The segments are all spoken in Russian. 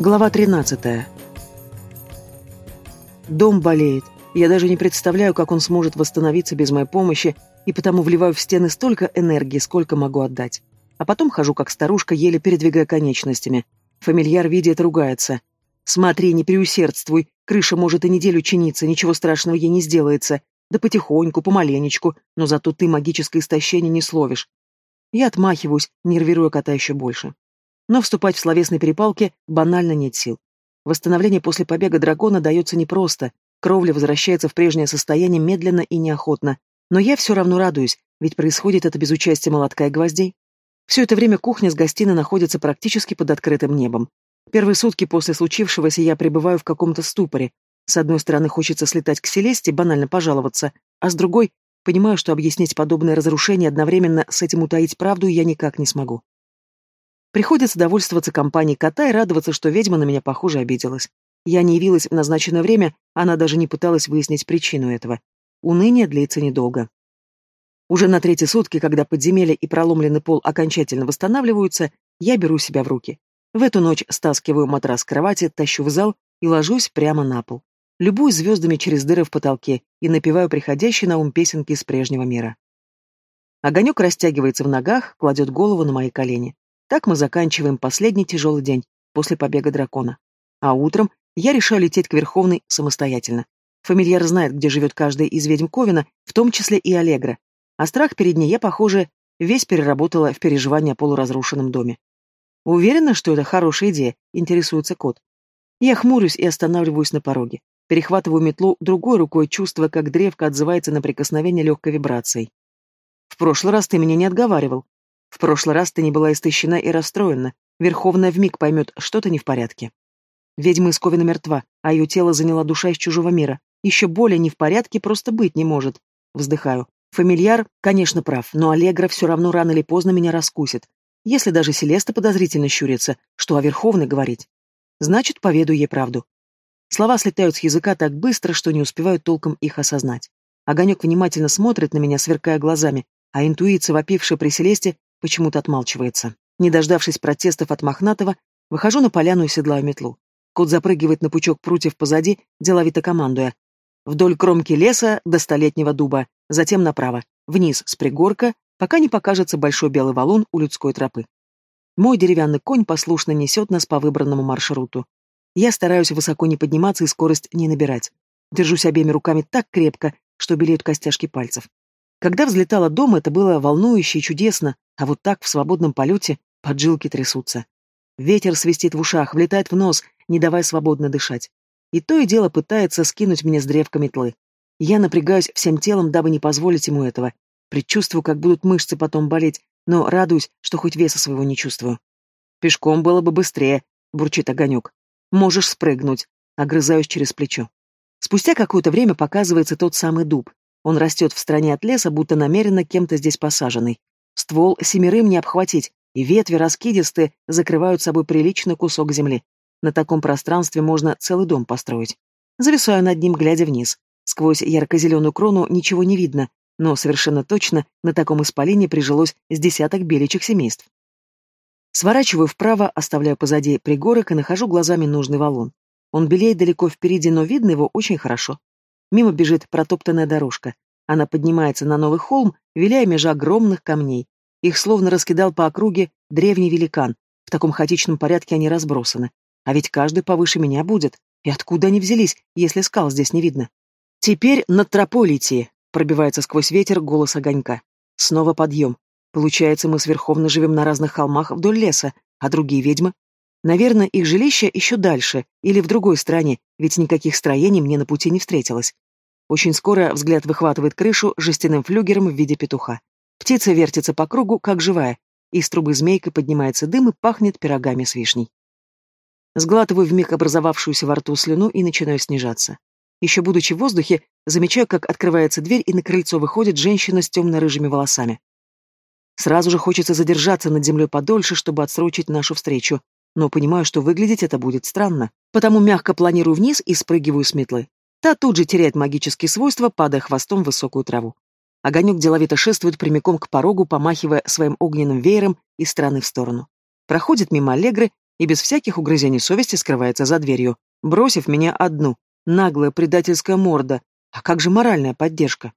Глава 13. Дом болеет. Я даже не представляю, как он сможет восстановиться без моей помощи, и потому вливаю в стены столько энергии, сколько могу отдать. А потом хожу как старушка, еле передвигая конечностями. Фамильяр видит, ругается. «Смотри, не преусердствуй, крыша может и неделю чиниться, ничего страшного ей не сделается. Да потихоньку, помаленечку, но зато ты магическое истощение не словишь». Я отмахиваюсь, нервируя кота еще больше. Но вступать в словесные перепалки банально нет сил. Восстановление после побега дракона дается непросто, кровля возвращается в прежнее состояние медленно и неохотно. Но я все равно радуюсь, ведь происходит это без участия молотка и гвоздей. Все это время кухня с гостиной находится практически под открытым небом. Первые сутки после случившегося я пребываю в каком-то ступоре. С одной стороны, хочется слетать к Селесте, банально пожаловаться, а с другой, понимаю, что объяснить подобное разрушение одновременно с этим утаить правду я никак не смогу. Приходится довольствоваться компанией кота и радоваться, что ведьма на меня, похоже, обиделась. Я не явилась в назначенное время, она даже не пыталась выяснить причину этого. Уныние длится недолго. Уже на третьи сутки, когда подземелье и проломленный пол окончательно восстанавливаются, я беру себя в руки. В эту ночь стаскиваю матрас с кровати, тащу в зал и ложусь прямо на пол. Любуюсь звездами через дыры в потолке и напеваю приходящие на ум песенки из прежнего мира. Огонек растягивается в ногах, кладет голову на мои колени. Так мы заканчиваем последний тяжелый день после побега дракона. А утром я решаю лететь к Верховной самостоятельно. Фамильяр знает, где живет каждая из ведьм Ковина, в том числе и Аллегра. А страх перед ней я, похоже, весь переработала в переживания о полуразрушенном доме. Уверена, что это хорошая идея, интересуется кот. Я хмурюсь и останавливаюсь на пороге. Перехватываю метлу другой рукой, чувствуя, как древко отзывается на прикосновение легкой вибрацией. В прошлый раз ты меня не отговаривал, в прошлый раз ты не была истощена и расстроена. Верховная вмиг поймет, что-то не в порядке. Ведьма из Ковина мертва, а ее тело заняла душа из чужого мира. Еще более не в порядке просто быть не может. Вздыхаю. Фамильяр, конечно, прав, но Аллегра все равно рано или поздно меня раскусит. Если даже Селеста подозрительно щурится, что о Верховной говорить. Значит, поведу ей правду. Слова слетают с языка так быстро, что не успеваю толком их осознать. Огонек внимательно смотрит на меня, сверкая глазами, а интуиция, вопившая при Селесте, почему-то отмалчивается. Не дождавшись протестов от Мохнатого, выхожу на поляну и седлаю метлу. Кот запрыгивает на пучок прутьев позади, деловито командуя. Вдоль кромки леса до столетнего дуба, затем направо, вниз с пригорка, пока не покажется большой белый валун у людской тропы. Мой деревянный конь послушно несет нас по выбранному маршруту. Я стараюсь высоко не подниматься и скорость не набирать. Держусь обеими руками так крепко, что белеют костяшки пальцев. Когда взлетала дом, это было волнующе и чудесно, а вот так в свободном полете поджилки трясутся. Ветер свистит в ушах, влетает в нос, не давая свободно дышать. И то и дело пытается скинуть меня с древка метлы. Я напрягаюсь всем телом, дабы не позволить ему этого. Предчувствую, как будут мышцы потом болеть, но радуюсь, что хоть веса своего не чувствую. «Пешком было бы быстрее», — бурчит огонек. «Можешь спрыгнуть», — огрызаюсь через плечо. Спустя какое-то время показывается тот самый дуб. Он растет в стороне от леса, будто намеренно кем-то здесь посаженный. Ствол семерым не обхватить, и ветви раскидистые закрывают собой приличный кусок земли. На таком пространстве можно целый дом построить. Зависаю над ним, глядя вниз. Сквозь ярко-зеленую крону ничего не видно, но совершенно точно на таком исполине прижилось с десяток беличьих семейств. Сворачиваю вправо, оставляю позади пригорок и нахожу глазами нужный валун. Он белеет далеко впереди, но видно его очень хорошо. Мимо бежит протоптанная дорожка. Она поднимается на новый холм, виляя меж огромных камней. Их словно раскидал по округе древний великан. В таком хаотичном порядке они разбросаны. А ведь каждый повыше меня будет. И откуда они взялись, если скал здесь не видно? Теперь над тропой лети, пробивается сквозь ветер голос огонька. Снова подъем. Получается, мы с Верховно живем на разных холмах вдоль леса, а другие ведьмы? Наверное, их жилище еще дальше, или в другой стране, ведь никаких строений мне на пути не встретилось. Очень скоро взгляд выхватывает крышу жестяным флюгером в виде петуха. Птица вертится по кругу, как живая. Из трубы змейкой поднимается дым и пахнет пирогами с вишней. Сглатываю вмиг образовавшуюся во рту слюну и начинаю снижаться. Еще будучи в воздухе, замечаю, как открывается дверь, и на крыльцо выходит женщина с темно-рыжими волосами. Сразу же хочется задержаться над землей подольше, чтобы отсрочить нашу встречу, но понимаю, что выглядеть это будет странно, потому мягко планирую вниз и спрыгиваю с метлы. Та тут же теряет магические свойства, падая хвостом в высокую траву. Огонек деловито шествует прямиком к порогу, помахивая своим огненным веером из стороны в сторону. Проходит мимо Аллегры и без всяких угрызений совести скрывается за дверью, бросив меня одну. Наглая предательская морда. А как же моральная поддержка?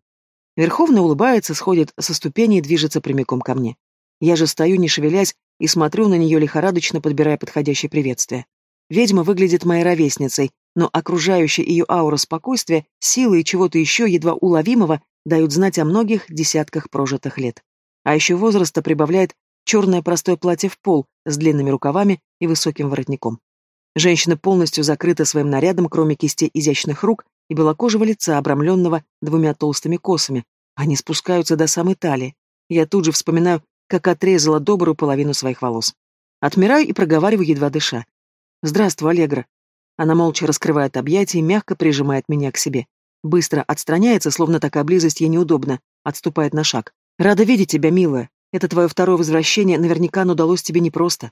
Верховная улыбается, сходит со ступени и движется прямиком ко мне. Я же стою, не шевелясь, и смотрю на нее лихорадочно, подбирая подходящее приветствие. Ведьма выглядит моей ровесницей, но окружающая ее аура спокойствия, силы и чего-то еще едва уловимого дают знать о многих десятках прожитых лет. А еще возраста прибавляет черное простое платье в пол с длинными рукавами и высоким воротником. Женщина полностью закрыта своим нарядом, кроме кисти изящных рук и белокожего лица, обрамленного двумя толстыми косами. Они спускаются до самой талии. Я тут же вспоминаю, как отрезала добрую половину своих волос. Отмираю и проговариваю, едва дыша. «Здравствуй, Аллегра». Она молча раскрывает объятия и мягко прижимает меня к себе. Быстро отстраняется, словно такая близость ей неудобна, отступает на шаг. «Рада видеть тебя, милая. Это твое второе возвращение, наверняка оно удалось тебе непросто».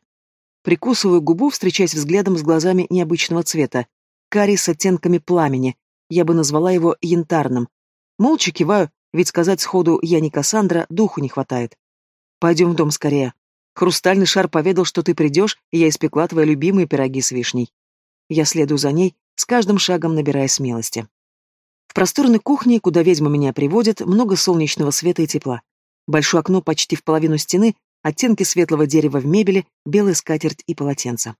Прикусываю губу, встречаясь взглядом с глазами необычного цвета. Карий с оттенками пламени. Я бы назвала его янтарным. Молча киваю, ведь сказать сходу «я не Кассандра» духу не хватает. «Пойдем в дом скорее», Хрустальный шар поведал, что ты придешь, и я испекла твои любимые пироги с вишней. Я следую за ней, с каждым шагом набирая смелости. В просторной кухне, куда ведьма меня приводит, много солнечного света и тепла. Большое окно почти в половину стены, оттенки светлого дерева в мебели, белая скатерть и полотенце.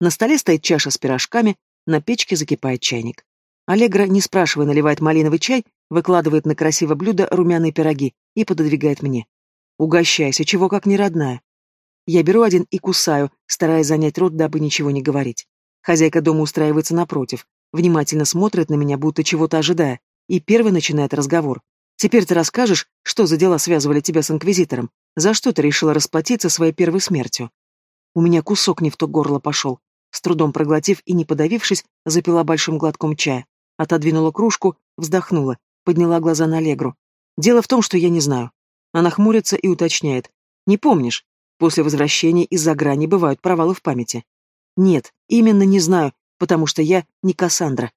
На столе стоит чаша с пирожками, на печке закипает чайник. Аллегра, не спрашивая, наливает малиновый чай, выкладывает на красивое блюдо румяные пироги и пододвигает мне. Угощайся, чего как не родная. Я беру один и кусаю, стараясь занять рот, дабы ничего не говорить. Хозяйка дома устраивается напротив, внимательно смотрит на меня, будто чего-то ожидая, и первый начинает разговор. «Теперь ты расскажешь, что за дела связывали тебя с Инквизитором? За что ты решила расплатиться своей первой смертью?» У меня кусок не в то горло пошел. С трудом проглотив и не подавившись, запила большим глотком чая. Отодвинула кружку, вздохнула, подняла глаза на Аллегру. «Дело в том, что я не знаю». Она хмурится и уточняет. «Не помнишь? После возвращения из-за грани бывают провалы в памяти. Нет, именно не знаю, потому что я не Кассандра.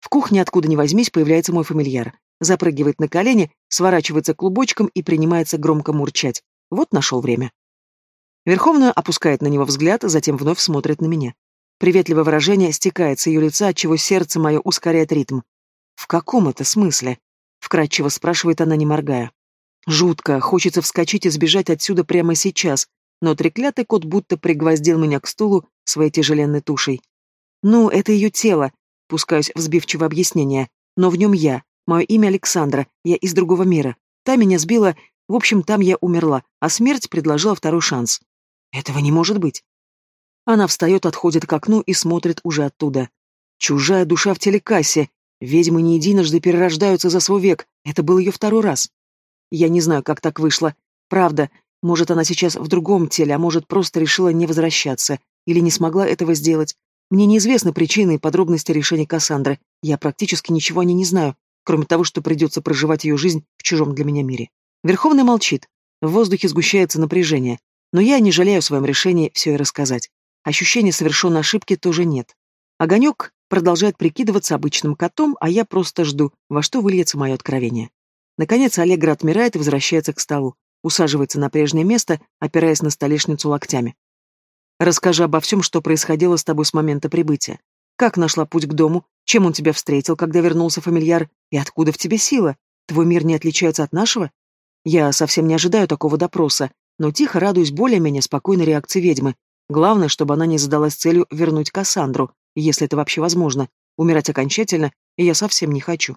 В кухне откуда ни возьмись появляется мой фамильяр. Запрыгивает на колени, сворачивается клубочком и принимается громко мурчать. Вот нашел время. Верховная опускает на него взгляд, затем вновь смотрит на меня. Приветливое выражение стекает с ее лица, отчего сердце мое ускоряет ритм. «В каком это смысле?» — вкратчиво спрашивает она, не моргая. «Жутко, хочется вскочить и сбежать отсюда прямо сейчас, но треклятый кот будто пригвоздил меня к стулу своей тяжеленной тушей. «Ну, это ее тело», — пускаюсь в сбивчивое объяснение, «но в нем я, мое имя Александра, я из другого мира. Та меня сбила, в общем, там я умерла, а смерть предложила второй шанс». «Этого не может быть». Она встает, отходит к окну и смотрит уже оттуда. «Чужая душа в телекассе. Ведьмы не единожды перерождаются за свой век. Это был ее второй раз». Я не знаю, как так вышло. Правда, может, она сейчас в другом теле, а может, просто решила не возвращаться, или не смогла этого сделать. Мне неизвестны причины и подробности решения Кассандры. Я практически ничего о ней не знаю, кроме того, что придется проживать ее жизнь в чужом для меня мире. Верховный молчит. В воздухе сгущается напряжение. Но я не жалею о своем решении все и рассказать. Ощущения совершенной ошибки тоже нет. Огонек продолжает прикидываться обычным котом, а я просто жду, во что выльется мое откровение. Наконец Аллегра отмирает и возвращается к столу усаживается на прежнее место, опираясь на столешницу локтями. «Расскажи обо всем, что происходило с тобой с момента прибытия. Как нашла путь к дому, чем он тебя встретил, когда вернулся фамильяр, и откуда в тебе сила? Твой мир не отличается от нашего? Я совсем не ожидаю такого допроса, но тихо радуюсь более-менее спокойной реакции ведьмы. Главное, чтобы она не задалась целью вернуть Кассандру, если это вообще возможно. Умирать окончательно я совсем не хочу.